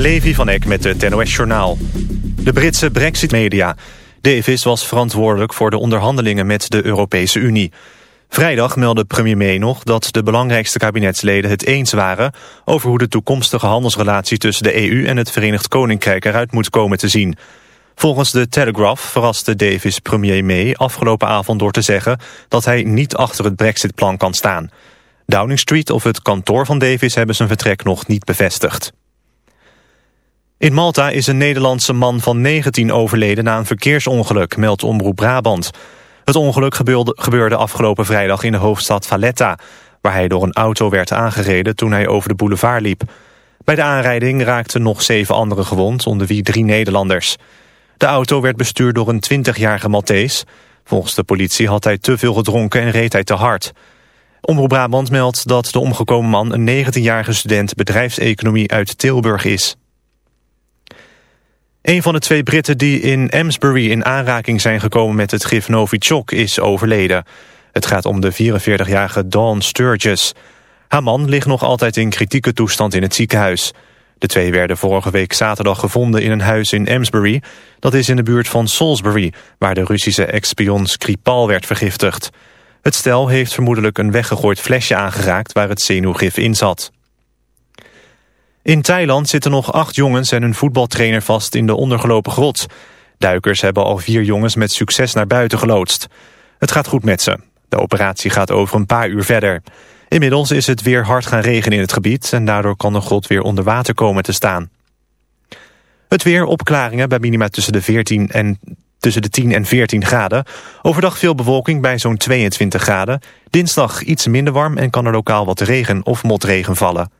Levi van Eck met het NOS-journaal. De Britse Brexit-media. Davis was verantwoordelijk voor de onderhandelingen met de Europese Unie. Vrijdag meldde premier May nog dat de belangrijkste kabinetsleden het eens waren... over hoe de toekomstige handelsrelatie tussen de EU en het Verenigd Koninkrijk eruit moet komen te zien. Volgens de Telegraph verraste Davis premier May afgelopen avond door te zeggen... dat hij niet achter het Brexit-plan kan staan. Downing Street of het kantoor van Davis hebben zijn vertrek nog niet bevestigd. In Malta is een Nederlandse man van 19 overleden na een verkeersongeluk, meldt Omroep Brabant. Het ongeluk gebeurde, afgelopen vrijdag in de hoofdstad Valletta, waar hij door een auto werd aangereden toen hij over de boulevard liep. Bij de aanrijding raakten nog zeven anderen gewond, onder wie drie Nederlanders. De auto werd bestuurd door een 20-jarige Maltese. Volgens de politie had hij te veel gedronken en reed hij te hard. Omroep Brabant meldt dat de omgekomen man een 19-jarige student bedrijfseconomie uit Tilburg is. Een van de twee Britten die in Amesbury in aanraking zijn gekomen met het gif Novichok is overleden. Het gaat om de 44-jarige Dawn Sturgis. Haar man ligt nog altijd in kritieke toestand in het ziekenhuis. De twee werden vorige week zaterdag gevonden in een huis in Amesbury. Dat is in de buurt van Salisbury, waar de Russische ex-spion Skripal werd vergiftigd. Het stel heeft vermoedelijk een weggegooid flesje aangeraakt waar het zenuwgif in zat. In Thailand zitten nog acht jongens en een voetbaltrainer vast in de ondergelopen grot. Duikers hebben al vier jongens met succes naar buiten geloodst. Het gaat goed met ze. De operatie gaat over een paar uur verder. Inmiddels is het weer hard gaan regenen in het gebied... en daardoor kan de grot weer onder water komen te staan. Het weer opklaringen bij minima tussen de, 14 en, tussen de 10 en 14 graden. Overdag veel bewolking bij zo'n 22 graden. Dinsdag iets minder warm en kan er lokaal wat regen of motregen vallen.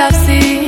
I've seen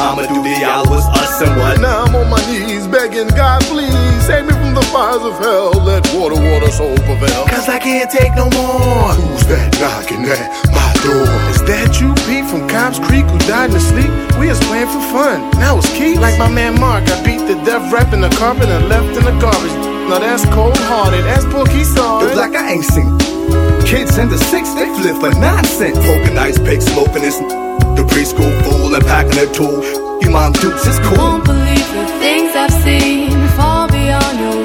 I'ma do the hours, us and what? Now I'm on my knees begging God, please save me from the fires of hell. Let water, water, soul prevail. Cause I can't take no more. Who's that knocking at my door? Is that you, Pete, from Cops Creek, who died in his sleep? We was playing for fun. Now it's Keith. Like my man Mark, I beat the death rap in the carpet and left in the garbage. Now that's cold hearted, that's Porky Saw. Look like I ain't seen Kids in the six, they flip for nonsense. Poking ice pick, smoking this. The preschool fool and packing a tool. You mom dudes is cool. Won't believe the things I've seen. Fall beyond your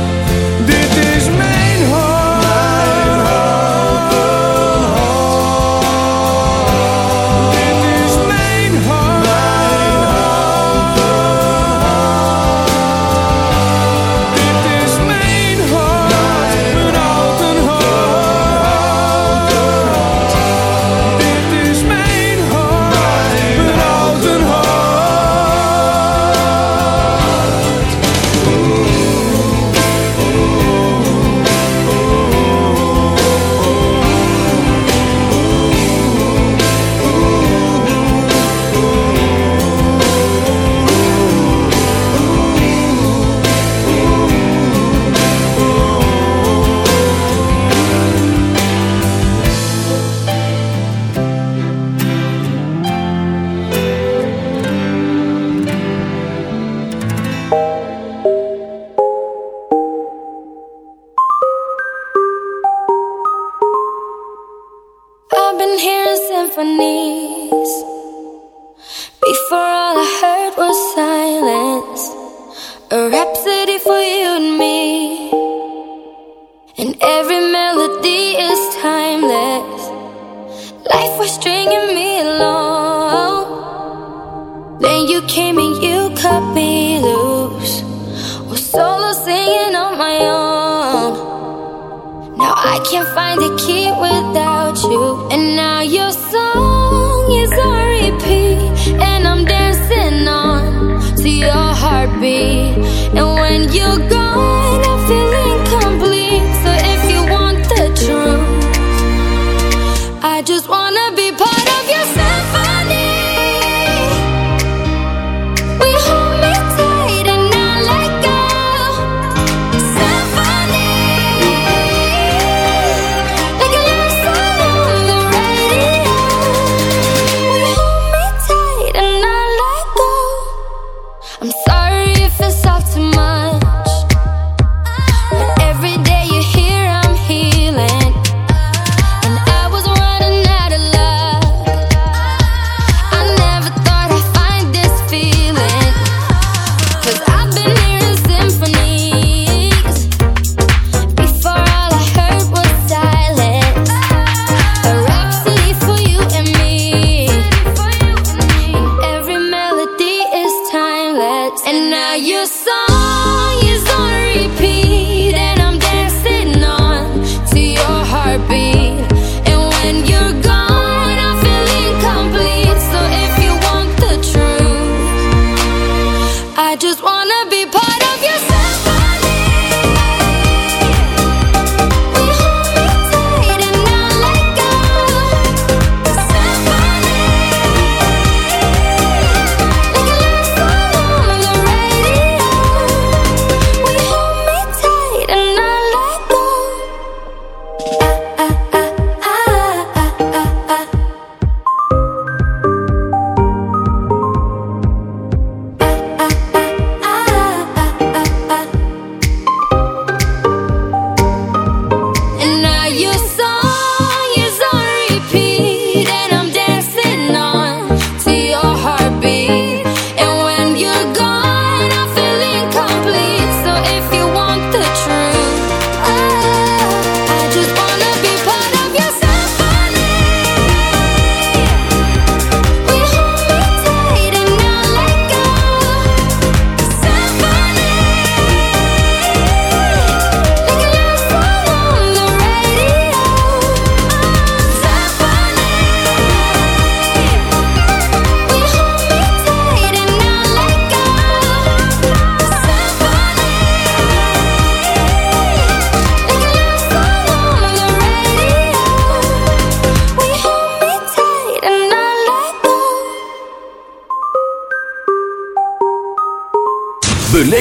Yeah, you saw.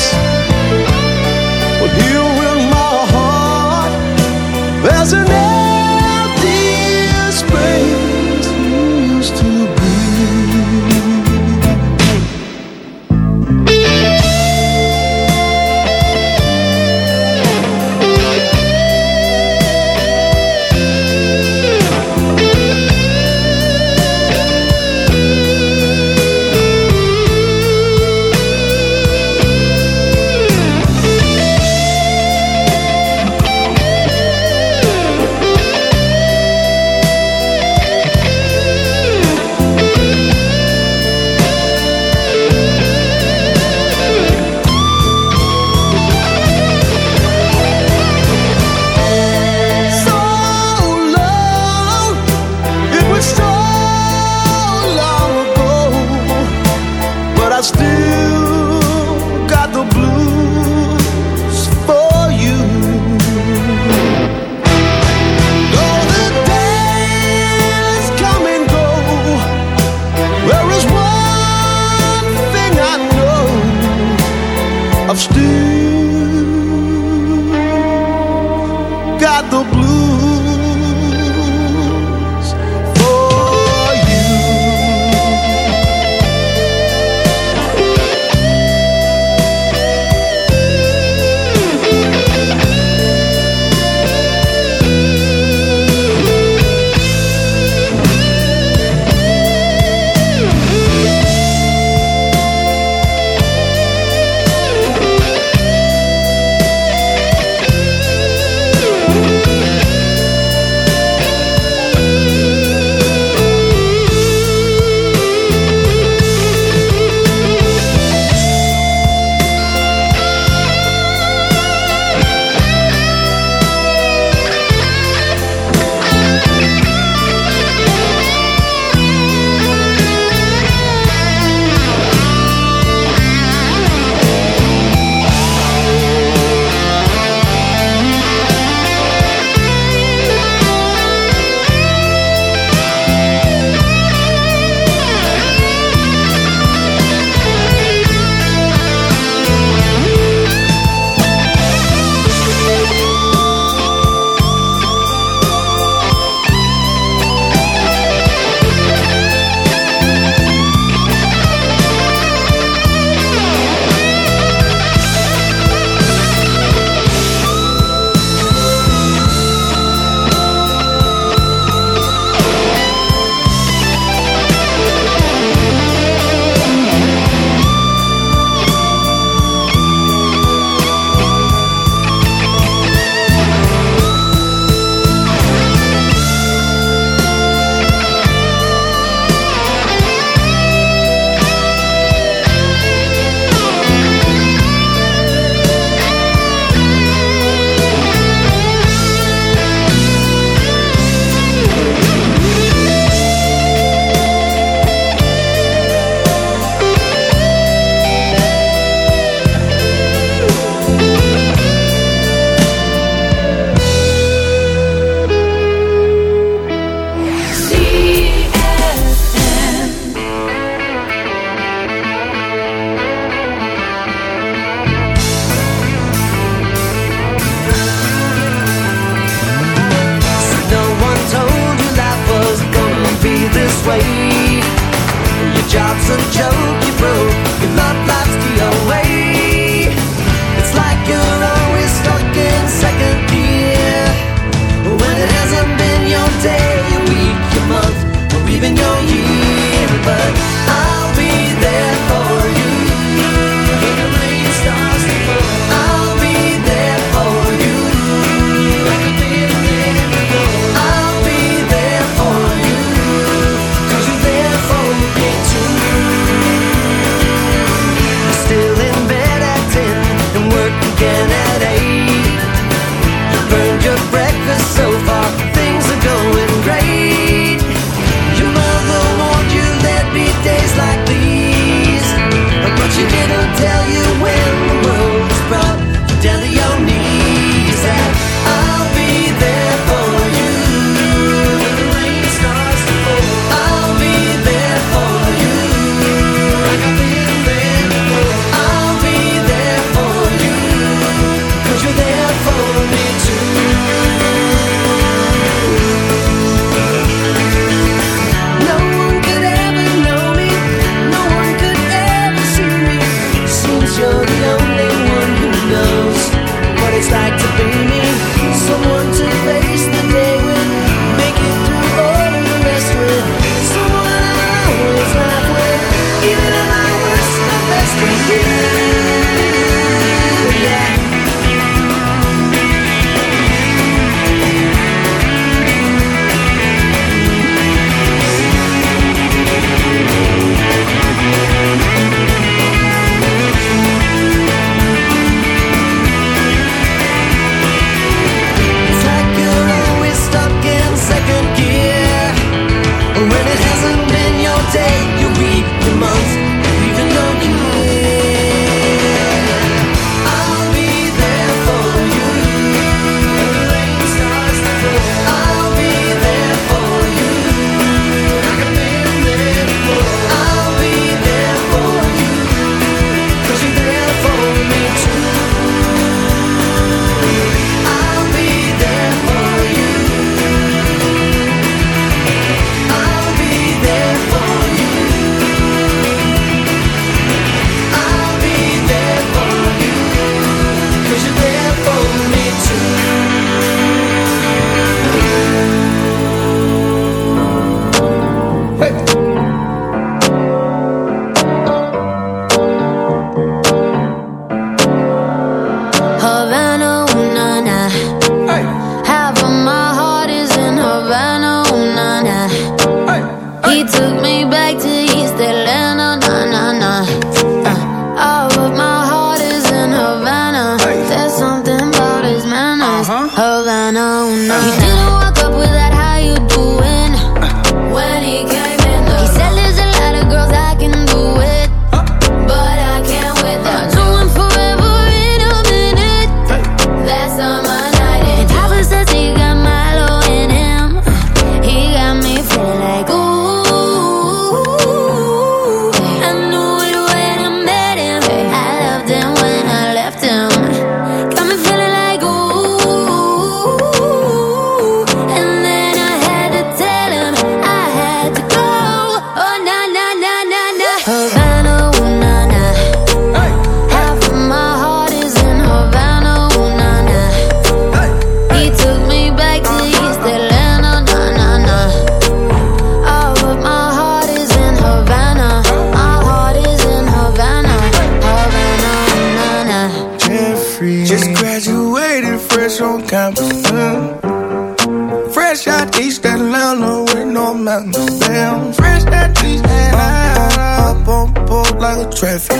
Peace. sun traffic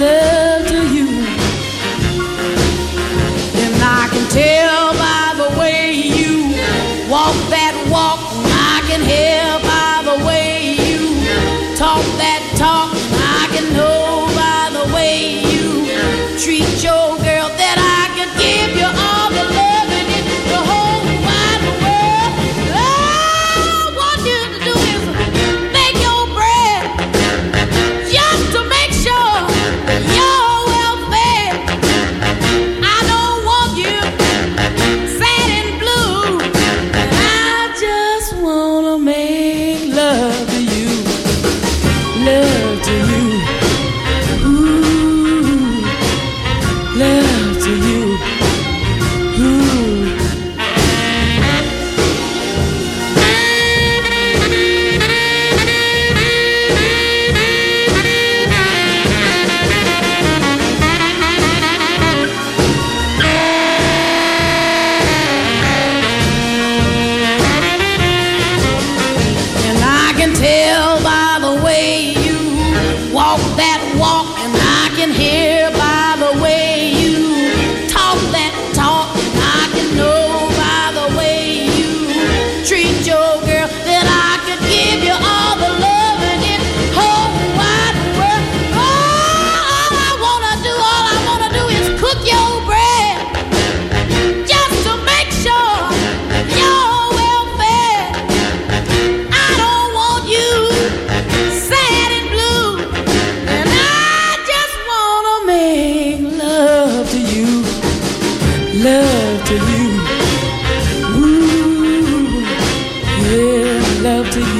Love to you,